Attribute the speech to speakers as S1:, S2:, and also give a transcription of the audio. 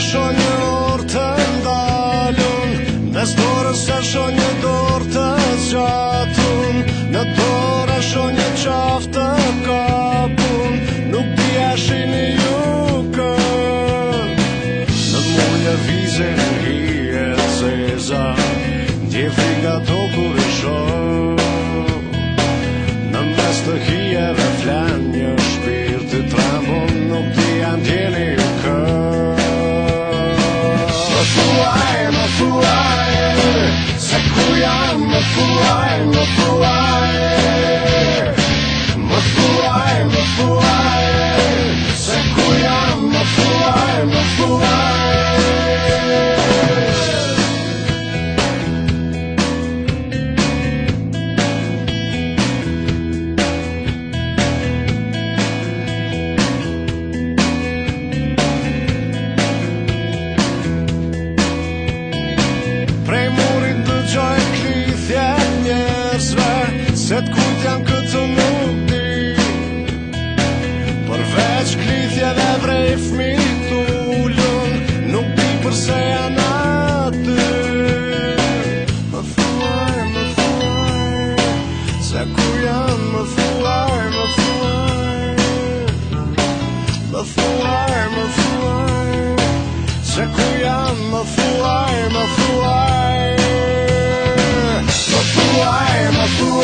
S1: shonë një orë të ndalun Dhe sporë se dorë të gjatun Në dorë shonë një qaftë të kapun Nuk t'i ashini ju kër Në mujë e vizën i e të zeza Ndje frikë ato
S2: I am a fool, I am a fool. I'm a fool, I'm a fool, I am a fool.
S1: Më shumë tulë, nuk po përseja na të. Before I'm a flower, sakura
S3: m'fluar m'fluar. Before I'm a flower, sakura m'fluar
S2: m'fluar. Before I'm a flower, sakura m'fluar m'fluar. Before I'm